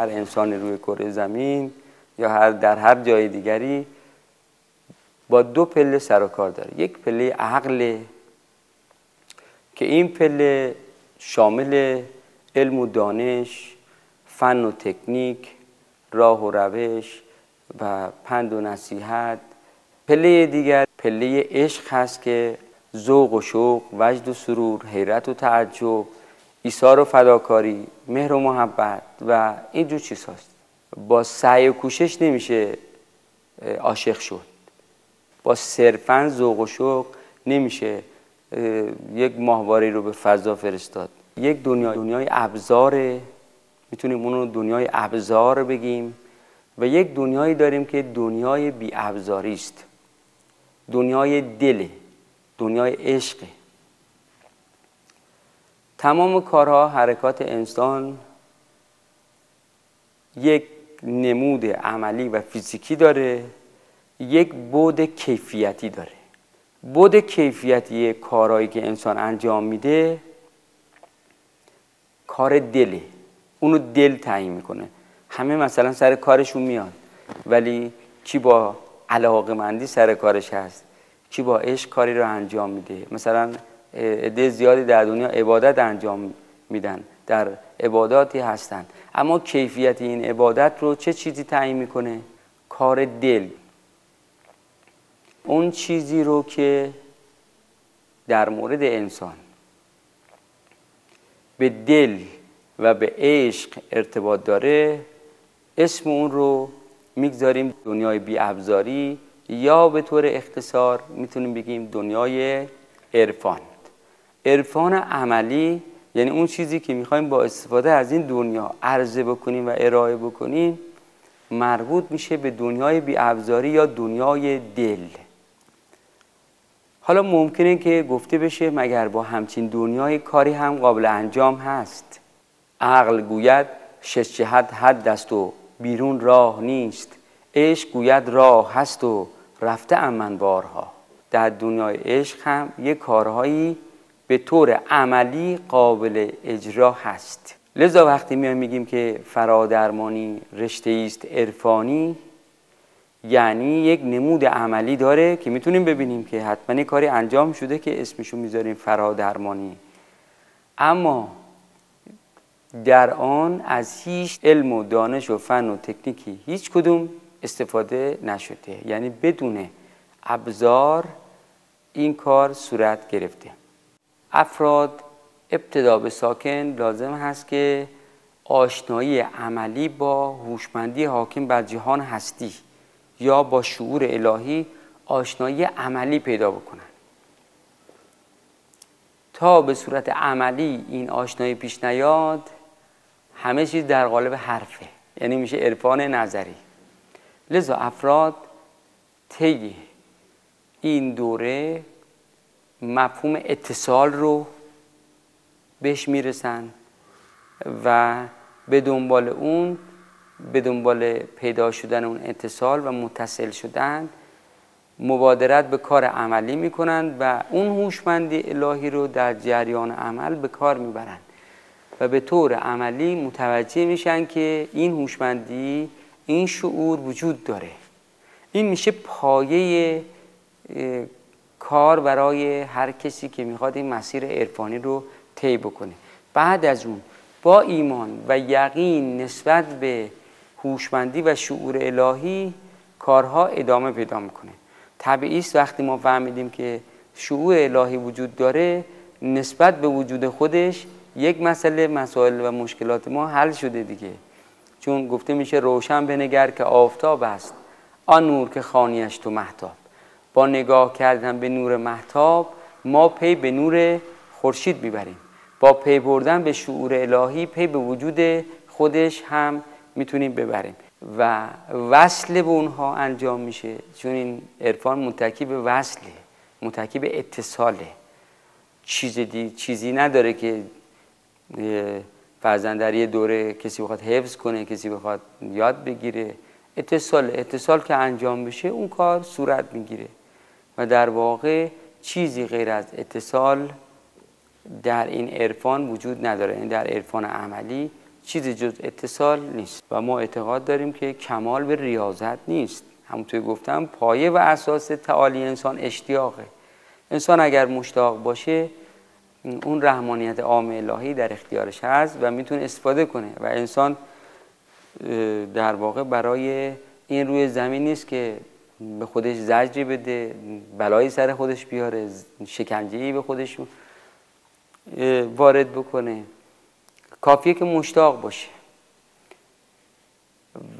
هر انسانی روی کره زمین یا هر در هر جای دیگری با دو پله سر و کار داره. یک پله عقل که این پله شامل علم و دانش فن و تکنیک راه و روش و پند و نصیحت. پله دیگر پله عشق هست که ذوق و شوق وجد و سرور حیرت و تعجب ایثار و فداکاری مهر و محبت و اینجور چیز هست با سعی و کوشش نمیشه عاشق شد. با صرفا ذوق و شوق نمیشه یک ماهواره رو به فضا فرستاد. یک دنیا دنیای ابزاره می‌تونیم اونو دنیای ابزار بگیم و یک دنیایی داریم که دنیای بی ابزاری است دنیای دل دنیای عشق. تمام کارها حرکات انسان یک نمود عملی و فیزیکی داره یک بود کیفیتی داره. بود کیفیتی کارهایی که انسان انجام میده کار دله اونو دل تعیین می‌کنه. همه مثلا سر کارشون میاد ولی کی با علاقه مندی سر کارش هست؟ کی با عشق کاری رو انجام میده؟ مثلا عده زیادی در دنیا عبادت انجام میدن در عباداتی هستن. اما کیفیت این عبادت رو چه چیزی تعیین می‌کنه؟ کار دل. اون چیزی رو که در مورد انسان به دل و به عشق ارتباط داره اسم اون رو می‌گذاریم دنیای بی ابزاری یا به طور اختصار می‌تونیم بگیم دنیای عرفان. عرفان عملی یعنی اون چیزی که می‌خوایم با استفاده از این دنیا عرضه بکنیم و ارائه بکنیم مربوط میشه به دنیای بی ابزاری یا دنیای دل. حالا ممکنه که گفته بشه مگر با همچین دنیای کاری هم قابل انجام هست. عقل گوید شش جهت حد است و بیرون راه نیست. عشق گوید راه هست و رفته امن بارها در دنیای عشق هم یه کارهایی به طور عملی قابل اجرا هست. لذا وقتی میایم میگیم که فرادرمانی رشته است عرفانی یعنی یک نمود عملی داره که می‌تونیم ببینیم که حتما کاری انجام شده که اسمشو می‌ذاریم فرادرمانی. اما در آن از هیچ علم و دانش و فن و تکنیکی هیچ کدوم استفاده نشده. یعنی بدون ابزار این کار صورت گرفته. افراد ابتدا به ساکن لازم هست که آشنایی عملی با هوشمندی حاکم بر جهان هستی یا با شعور الهی آشنایی عملی پیدا بکنن تا به صورت عملی این آشنایی پیش نیاد همه چیز در قالب حرفه یعنی میشه عرفان نظری. لذا افراد طی این دوره مفهوم اتصال رو بهش می‌رسن و به دنبال اون به دنبال پیدا شدن اون اتصال و متصل شدن مبادرت به کار عملی می‌کنن و اون هوشمندی الهی رو در جریان عمل به کار می‌برن و به طور عملی متوجه میشن که این هوشمندی این شعور وجود داره. این میشه پایه کار برای هر کسی که می‌خواد این مسیر عرفانی رو طی بکنه. بعد از اون با ایمان و یقین نسبت به هوشمندی و شعور الهی کارها ادامه پیدا می‌کنه. طبیعی است وقتی ما فهمیدیم که شعور الهی وجود داره نسبت به وجود خودش یک مسئله مسائل و مشکلات ما حل شده دیگه. چون گفته میشه روشن بنگر که آفتاب است آن نور که خوانیش تو مهتاب با نگاه کردن به نور مهتاب ما پی به نور خورشید می‌بریم. با پی بردن به شعور الهی پی به وجود خودش هم می‌تونیم ببریم. و وصل به اونها انجام میشه چون این عرفان متکی به وصله متکی به اتصاله چیزی, چیزی نداره که فرزن در یه دوره کسی بخواد حفظ کنه کسی بخواد یاد بگیره. اتصال اتصال که انجام بشه اون کار صورت می‌گیره. در واقع چیزی غیر از اتصال در این عرفان وجود نداره. یعنی در عرفان عملی چیزی جز اتصال نیست. و ما اعتقاد داریم که کمال به ریاضت نیست. همونطور گفتم پایه و اساس تعالی انسان اشتیاقه. انسان اگر مشتاق باشه اون رحمانیت عام الهی در اختیارش هست و می‌تونه استفاده کنه. و انسان در واقع برای این روی زمین نیست که به خودش زجری بده بلایی سر خودش بیاره شکنجهی به خودش وارد بکنه. کافیه که مشتاق باشه.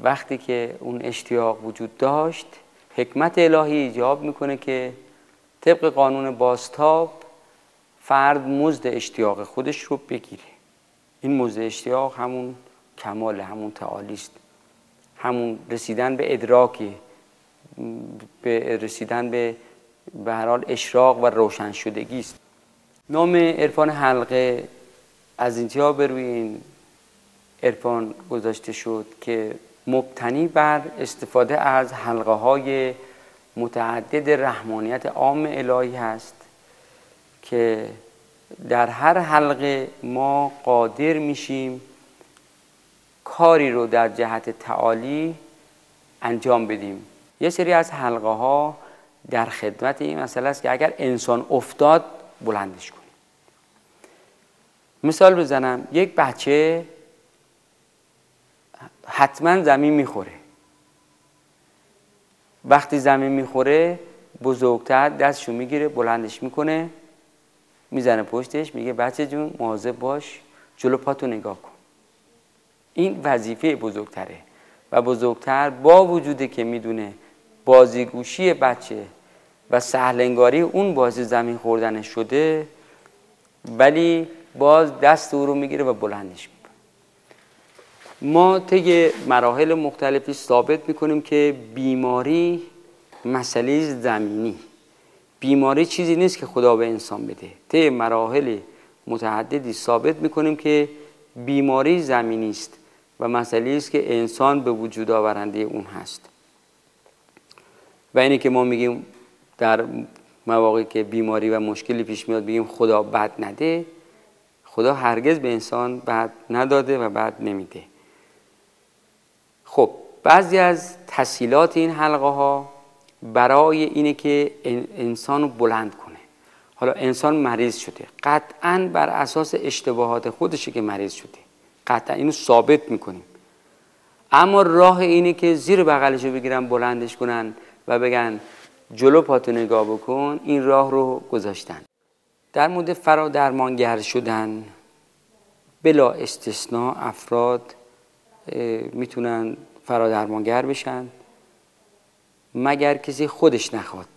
وقتی که اون اشتیاق وجود داشت حکمت الهی ایجاب می‌کنه که طبق قانون باستاب فرد مزد اشتیاق خودش رو بگیره. این مزد اشتیاق همون کمال همون تعالی است. همون رسیدن به ادراکی به رسیدن به به هر حال اشراق و روشن شدگی است. نام عرفان حلقه از اینجا به روی این عرفان گذاشته شد که مبتنی بر استفاده از حلقه های متعدد رحمانیت عام الهی هست که در هر حلقه ما قادر میشیم کاری رو در جهت تعالی انجام بدیم. یه سری از حلقه ها در خدمت این مسئله است که اگر انسان افتاد بلندش کنیم. مثال بزنم. یک بچه حتما زمین می‌خوره. وقتی زمین می‌خوره بزرگتر دستشو می‌گیره بلندش می‌کنه می‌زنه پشتش میگه بچه جون مواظب باش جلو پاتو نگاه کن. این وظیفه بزرگتره و بزرگتر با وجودی که می‌دونه بازیگوشی بچه و سهلنگاری اون بازی زمین خوردن شده ولی باز دست او رو می‌گیره و بلندش می‌کنه. ما طی مراحل مختلفی ثابت می‌کنیم که بیماری مسئله زمینی. بیماری چیزی نیست که خدا به انسان بده. طی مراحل متعددی ثابت می‌کنیم که بیماری زمینی است و مسئله است که انسان به وجود آورنده اون هست. و اینی که ما میگیم در مواقعی که بیماری و مشکلی پیش میاد بگیم خدا بد نده خدا هرگز به انسان بد نداده و بد نمیده. خب بعضی از تسهیلات این حلقه ها برای اینه که انسان رو بلند کنه. حالا انسان مریض شده. قطعا بر اساس اشتباهات خودشه که مریض شده. قطعا اینو ثابت می‌کنیم. اما راه اینه که زیر بغلشو بگیرن بلندش کنن. و بگن جلو پاتو نگاه بکن این راه رو گذاشتن. در مورد فرا درمانگر شدن بلا استثناء افراد می‌تونن فرا درمانگر بشن مگر کسی خودش نخواد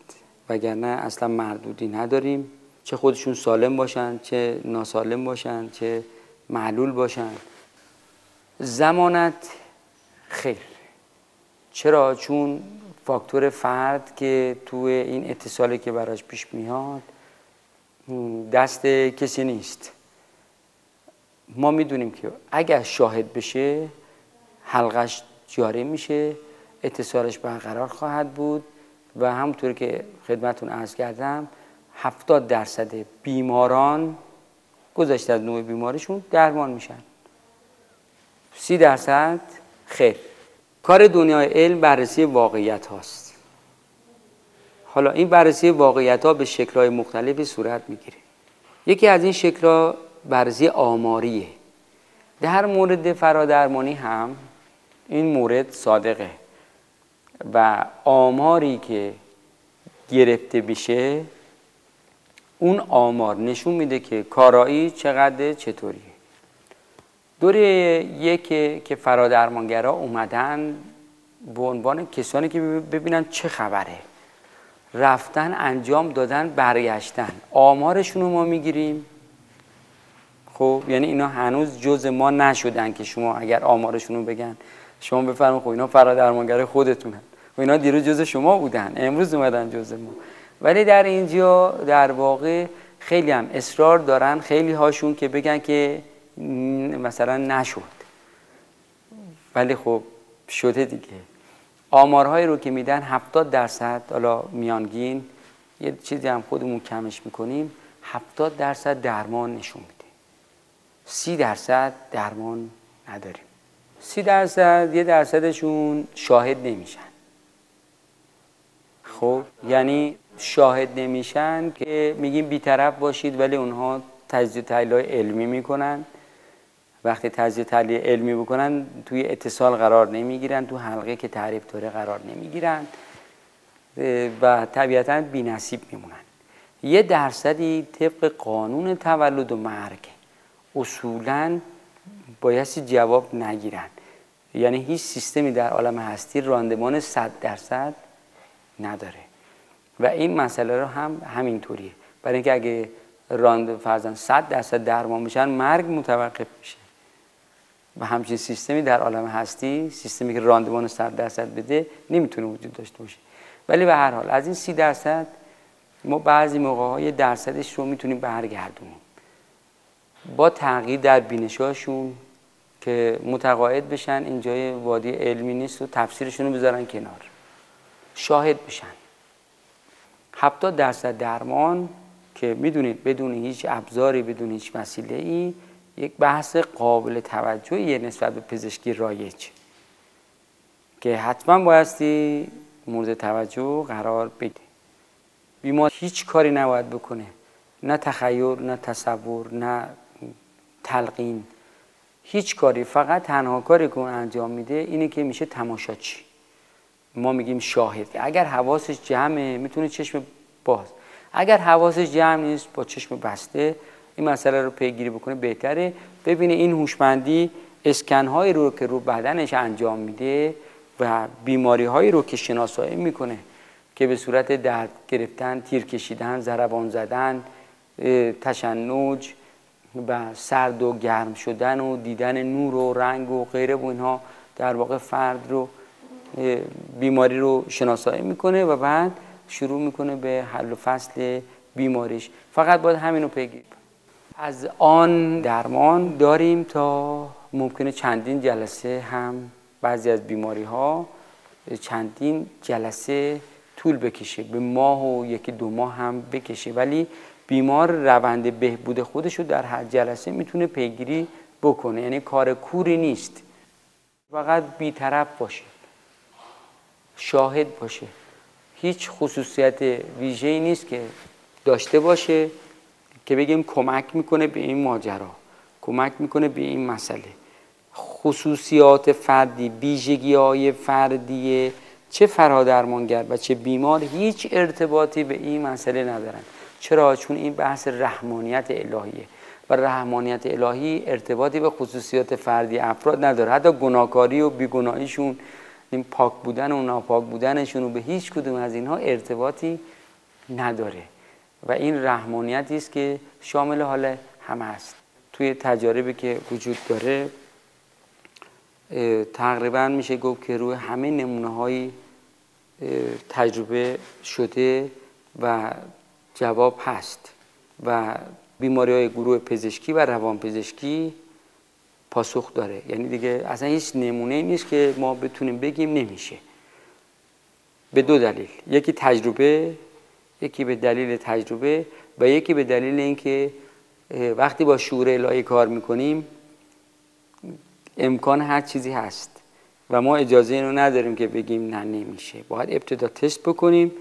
وگرنه اصلا مردودی نداریم. چه خودشون سالم باشن چه ناسالم باشن چه معلول باشن. زمانت خیر. چرا؟ چون فاکتور فرد که توی این اتصالی که براش پیش میاد دست کسی نیست. ما می‌دونیم که اگر شاهد بشه حلقش جاری میشه اتصالش برقرار خواهد بود و همونطور که خدمتون عرض کردم هفتاد درصد بیماران گذشته از نوع بیماریشون درمان میشن. سی درصد خیر. کار دنیای علم بررسی واقعیت هاست. حالا این بررسی واقعیت ها به شکل های مختلفی صورت می‌گیره. یکی از این شکل ها بررسی آماریه. در مورد فرادرمانی هم این مورد صادقه و آماری که گرفته بشه اون آمار نشون میده که کارایی چقدر چطوریه. دوره یک که فرادرمانگرا اومدن به عنوان کسانی که ببینن چه خبره. رفتن انجام دادن برگشتن. آمارشون رو ما می‌گیریم. خب یعنی اینا هنوز جز ما نشدن که شما اگر آمارشون رو بگن. شما بفرمایید خب اینا فرادرمانگر خودتونن. و اینا دیروز جز شما بودن. امروز اومدن جز ما. ولی در اینجا در واقع خیلی هم اصرار دارن. خیلی هاشون که بگن که مثلا نشد. ولی خب شده دیگه. آمارهایی رو که میدن 70 درصد حالا میانگین یه چیزی هم خودمون کمش می‌کنیم 70 درصد درمان نشون میده. 30 درصد درمان نداریم. سی درصد یه درصدشون شاهد نمیشن. خب یعنی شاهد نمیشن که میگیم بیطرف باشید ولی اونها تجزیه تحلیل علمی می‌کنن. وقتی تجزیه تحلیل علمی بکنن توی اتصال قرار نمی‌گیرن تو حلقه که تعریف داره قرار نمی‌گیرن و طبیعتا بی نصیب میمونن. یه درصدی طبق قانون تولد و مرگ اصولا بایستی جواب نگیرن. یعنی هیچ سیستمی در عالم هستی راندمان صد درصد نداره. و این مسئله رو هم همینطوریه. برای اینکه اگه راند فرزن صد درصد درمان بشن مرگ متوقف میشه. و همچین سیستمی در عالم هستی سیستمی که راندمان صد درصد بده نمی‌تونه وجود داشته باشه. ولی به هر حال از این سی درصد ما بعضی موقع های درصدش رو می‌تونیم برگردونیم. با تغییر در بینشاشون که متقاعد بشن اینجای وادی علمی نیست و تفسیرشون رو بذارن کنار. شاهد بشن. 70 درصد درمان که می‌دونید بدون هیچ ابزاری بدون هیچ وسیله ای یک بحث قابل توجهی نسبت به پزشکی رایج. که حتما بایستی مورد توجه قرار بده بیمار هیچ کاری نباید بکنه. نه تخیل نه تصور نه تلقین. هیچ کاری فقط تنها کاری که انجام میده اینه که میشه تماشاچی ما میگیم شاهد. اگر حواسش جمعه می‌تونه چشم باز. اگر حواسش جمع نیست با چشم بسته این مسئله رو پیگیری بکنه بهتره. ببینه این هوشمندی اسکنهایی رو که رو بدنش انجام میده و بیماری هایی رو که شناسایی می‌کنه که به صورت درد گرفتن تیر کشیدن ضربان زدن تشنج و سرد و گرم شدن و دیدن نور و رنگ و غیره و اینها در واقع فرد رو بیماری رو شناسایی می‌کنه و بعد شروع می‌کنه به حل و فصل بیماریش. فقط باید همین رو پیگیری از آن درمان داریم تا ممکنه چندین جلسه هم بعضی از بیماری ها چندین جلسه طول بکشه به ماه و یکی دو ماه هم بکشه. ولی بیمار روند بهبود خودش رو در هر جلسه می‌تونه پیگیری بکنه. یعنی کار کوری نیست. فقط بیطرف باشه. شاهد باشه. هیچ خصوصیت ویژه‌ای نیست که داشته باشه. که بگیم کمک می‌کنه به این ماجرا کمک می‌کنه به این مسئله. خصوصیات فردی ویژگی های فردی چه فرادرمانگر و چه بیمار هیچ ارتباطی به این مسئله ندارن. چرا؟ چون این بحث رحمانیت الهیه و رحمانیت الهی ارتباطی به خصوصیات فردی افراد نداره. حتی گناهکاری و بیگناهیشون این پاک بودن و ناپاک بودنشون و به هیچ کدوم از اینها ارتباطی نداره. و این رحمانیتی است که شامل حال همه است. توی تجاربی که وجود داره تقریبا میشه گفت که روی همه نمونه های تجربه شده و جواب هست و بیماری های گروه پزشکی و روان پزشکی پاسخ داره. یعنی دیگه اصلا هیچ نمونه نیست که ما بتونیم بگیم نمیشه. به دو دلیل. یکی تجربه یکی به دلیل تجربه و یکی به دلیل اینکه وقتی با شعور الهی کار می‌کنیم امکان هر چیزی هست و ما اجازه اینو نداریم که بگیم نه نمیشه. باید ابتدا تست بکنیم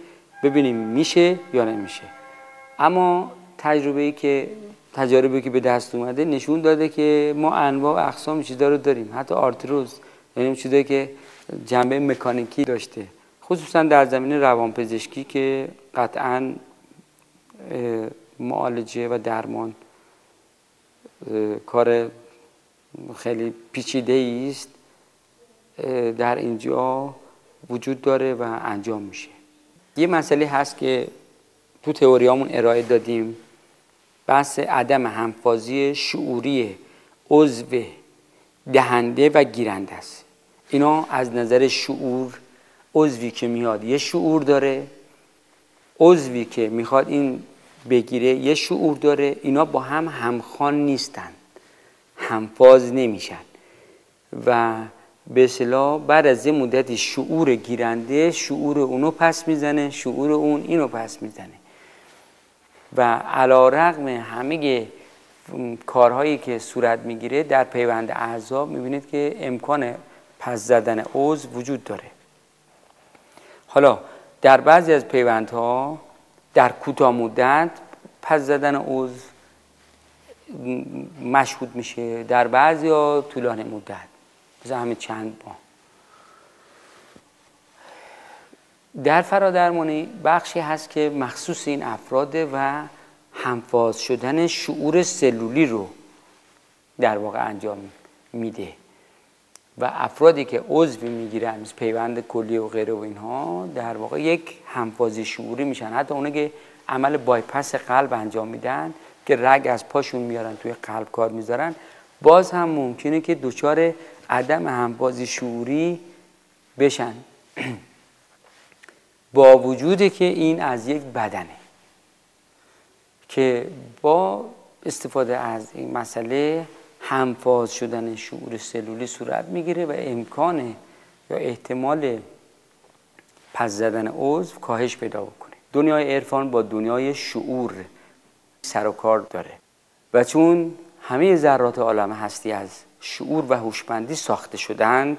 ببینیم میشه یا نمیشه. اما تجربه ای که تجاربی که به دست اومده نشون داده که ما انواع و اقسام چیزا رو داریم. حتی آرتروز یعنی چیزایی که جنبه مکانیکی داشته. خصوصا در زمینه روانپزشکی که قطعا معالجه و درمان کار خیلی پیچیده است در اینجا وجود داره و انجام میشه. یه مسئله هست که تو تئوریامون ارائه دادیم بحث عدم همفازی شعوری عضو دهنده و گیرنده است. اینا از نظر شعور عضوی که میاد یه شعور داره عضوی که می‌خواد این بگیره یه شعور داره. اینا با هم همخوان نیستن همفاز نمیشن. و به اصطلاح بعد از یه مدتی شعور گیرنده شعور اونو پس می‌زنه شعور اون اینو پس می‌زنه. و علا رقم همه کارهایی که صورت می‌گیره در پیوند اعضا می‌بینید که امکان پس زدن عضو وجود داره. حالا در بعضی از پیوندها در کوتاه مدت پس زدن عضو مشهود میشه در بعضی ها طولانی مدت. مثل همه چند ماه در فرادرمانی بخشی هست که مخصوص این افراده و همفاز شدن شعور سلولی رو در واقع انجام میده. و افرادی که عضوی می‌گیرن مثل پیوند کلی و غیره و اینها در واقع یک همفازی شعوری میشن. حتی اونه که عمل بایپس قلب انجام میدن که رگ از پاشون میارن توی قلب کار می‌ذارن باز هم ممکنه که دچار عدم همفازی شعوری بشن. با وجودی که این از یک بدنه که با استفاده از این مسئله همفاز شدن شعور سلولی صورت می‌گیره و امکان یا احتمال پس زدن عضو کاهش پیدا بکنه. دنیای عرفان با دنیای شعور سر و کار داره و چون همه ذرات عالم هستی از شعور و هوشمندی ساخته شدند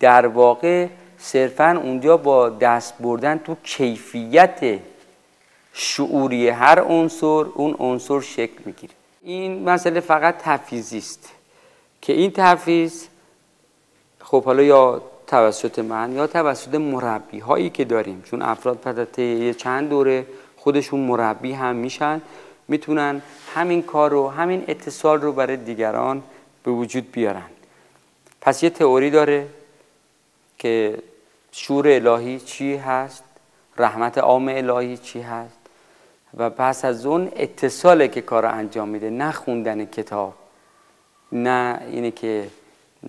در واقع صرفا اونجا با دست بردن تو کیفیت شعوری هر عنصر اون عنصر شکل می‌گیره. این مسئله فقط تفیزی است که این تفیز خب حالا یا توسط من یا توسط مربی هایی که داریم چون افراد پس یه چند دوره خودشون مربی هم میشن می‌تونن همین کار رو همین اتصال رو برای دیگران به وجود بیارن. پس یه تئوری داره که شور الهی چی هست؟ رحمت عام الهی چی هست؟ و پس از اون اتصاله که کار انجام میده نه خوندن کتاب نه اینه که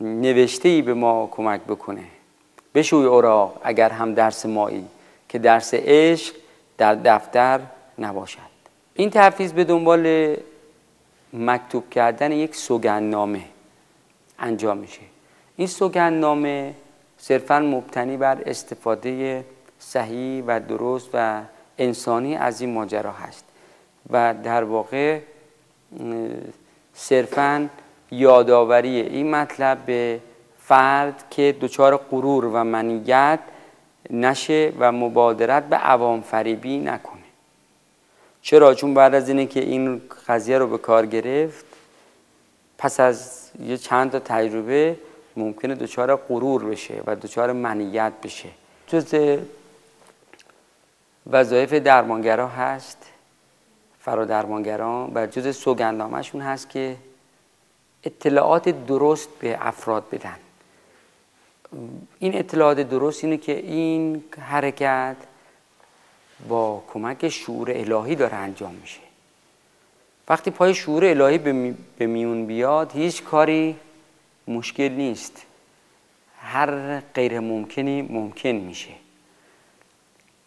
نوشته ای به ما کمک بکنه. بشوی اوراق اگر هم درس مایی که درس عشق در دفتر نباشد. این تحفیز به دنبال مکتوب کردن یک سوگندنامه انجام میشه. این سوگندنامه صرفا مبتنی بر استفاده صحیح و درست و انسانی از این ماجرا هست. و در واقع صرفا یادآوری این مطلب به فرد که دچار غرور و منیت نشه و مبادرت به عوام فریبی نکنه. چرا؟ چون بعد از اینه که این قضیه رو به کار گرفت پس از یه چند تا تجربه ممکنه دچار غرور بشه و دچار منیت بشه. جز وظایف درمانگرا هست. فرادرمانگران و جز سوگندامشون هست که اطلاعات درست به افراد بدن. این اطلاعات درست اینه که این حرکت با کمک شعور الهی داره انجام میشه. وقتی پای شعور الهی به میون بیاد هیچ کاری مشکل نیست. هر غیر ممکنی ممکن میشه.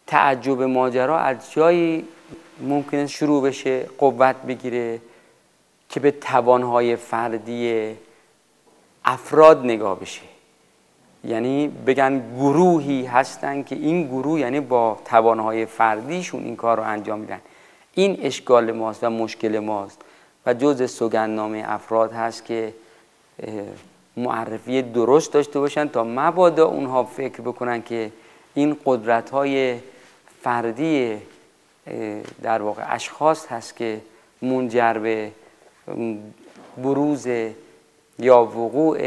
تعجب ماجرا از جایی ممکنه شروع بشه قوت بگیره که به توانهای فردی افراد نگاه بشه. یعنی بگن گروهی هستن که این گروه یعنی با توانهای فردیشون این کار رو انجام میدن. این اشکال ماست و مشکل ماست. و جز سوگندنامه افراد هست که معرفی درست داشته باشن تا مبادا اونها فکر بکنن که این قدرت های فردی در واقع اشخاص هست که منجر به بروز یا وقوع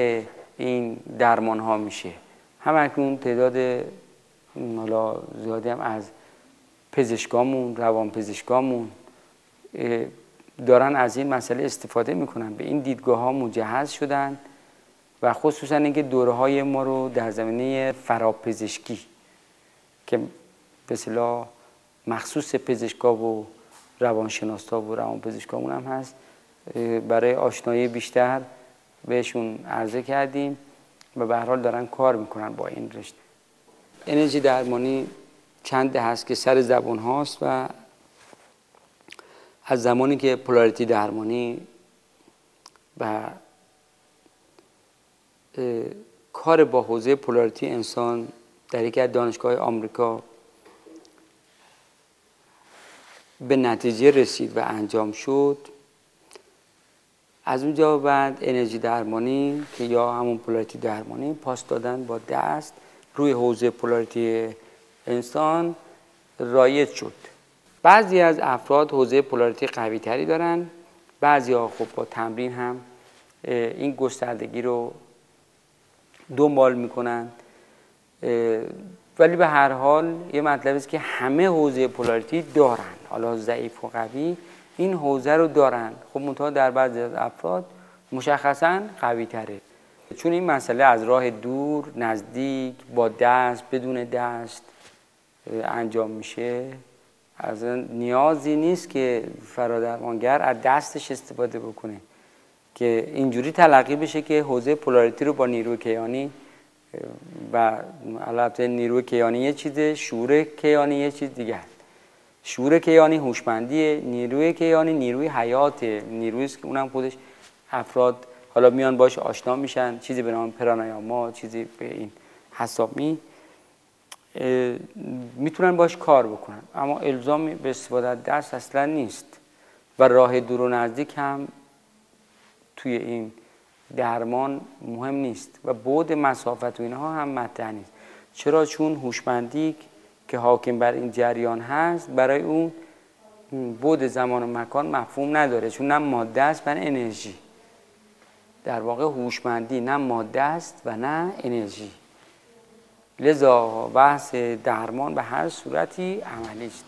این درمان ها میشه. همکنون تعداد حالا زیادی هم از پزشکامون روان پزشکامون دارن از این مسئله استفاده می‌کنن. به این دیدگاه ها مجهز شدن و خصوصا اینکه دوره های ما رو در زمینه فرابپزشکی که به مخصوص پزشکا و روانشناسا و روان پزشکامون هم هست. برای آشنایی بیشتر بهشون عرضه کردیم و به حال دارن کار می‌کنن با این رشته. انرژی درمانی چند هست که سر زبان هاست و از زمانی که پولاریتی درمانی و کار با حوزه پولاریتی انسان در یکی از دانشگاه آمریکا به نتیجه رسید و انجام شد. از اونجا بعد انرژی درمانی که یا همون پولاریتی درمانی پاس دادن با دست روی حوزه پولاریتی انسان رایج شد. بعضی از افراد حوزه پولاریتی قوی تری دارن بعضی ها خب با تمرین هم این گستردگی رو دنبال می‌کنن. ولی به هر حال یه مطلب است که همه حوزه پولاریتی دارن. حالا ضعیف و قوی این حوزه رو دارن. خب منتها در بعضی از افراد مشخصا قوی تره چون این مسئله از راه دور نزدیک با دست بدون دست انجام میشه. از نیازی نیست که فرادرمانگر از دستش استفاده بکنه که اینجوری تلقی بشه که حوزه پولاریتی رو با نیروی کیانی و البته نیروی کیانی یه چیزه شعور کیانی یه چیز دیگه شعور کیانی هوشمندیه نیروی کیانی نیروی حیات نیرویی است که اونم خودش افراد حالا میان باش آشنا میشن چیزی به نام پرانایاما چیزی به این حسابی می‌تونن باش کار بکنن. اما الزامی به استفاده دست اصلا نیست. و راه دور و نزدیک هم توی این درمان مهم نیست و بود مسافت و اینها هم مطرح نیست. چرا؟ چون هوشمندی که حاکم بر این جریان هست برای اون بود زمان و مکان مفهوم نداره چون نه ماده است و نه انرژی. در واقع هوشمندی نه ماده است و نه انرژی. لذا بحث درمان به هر صورتی عملی است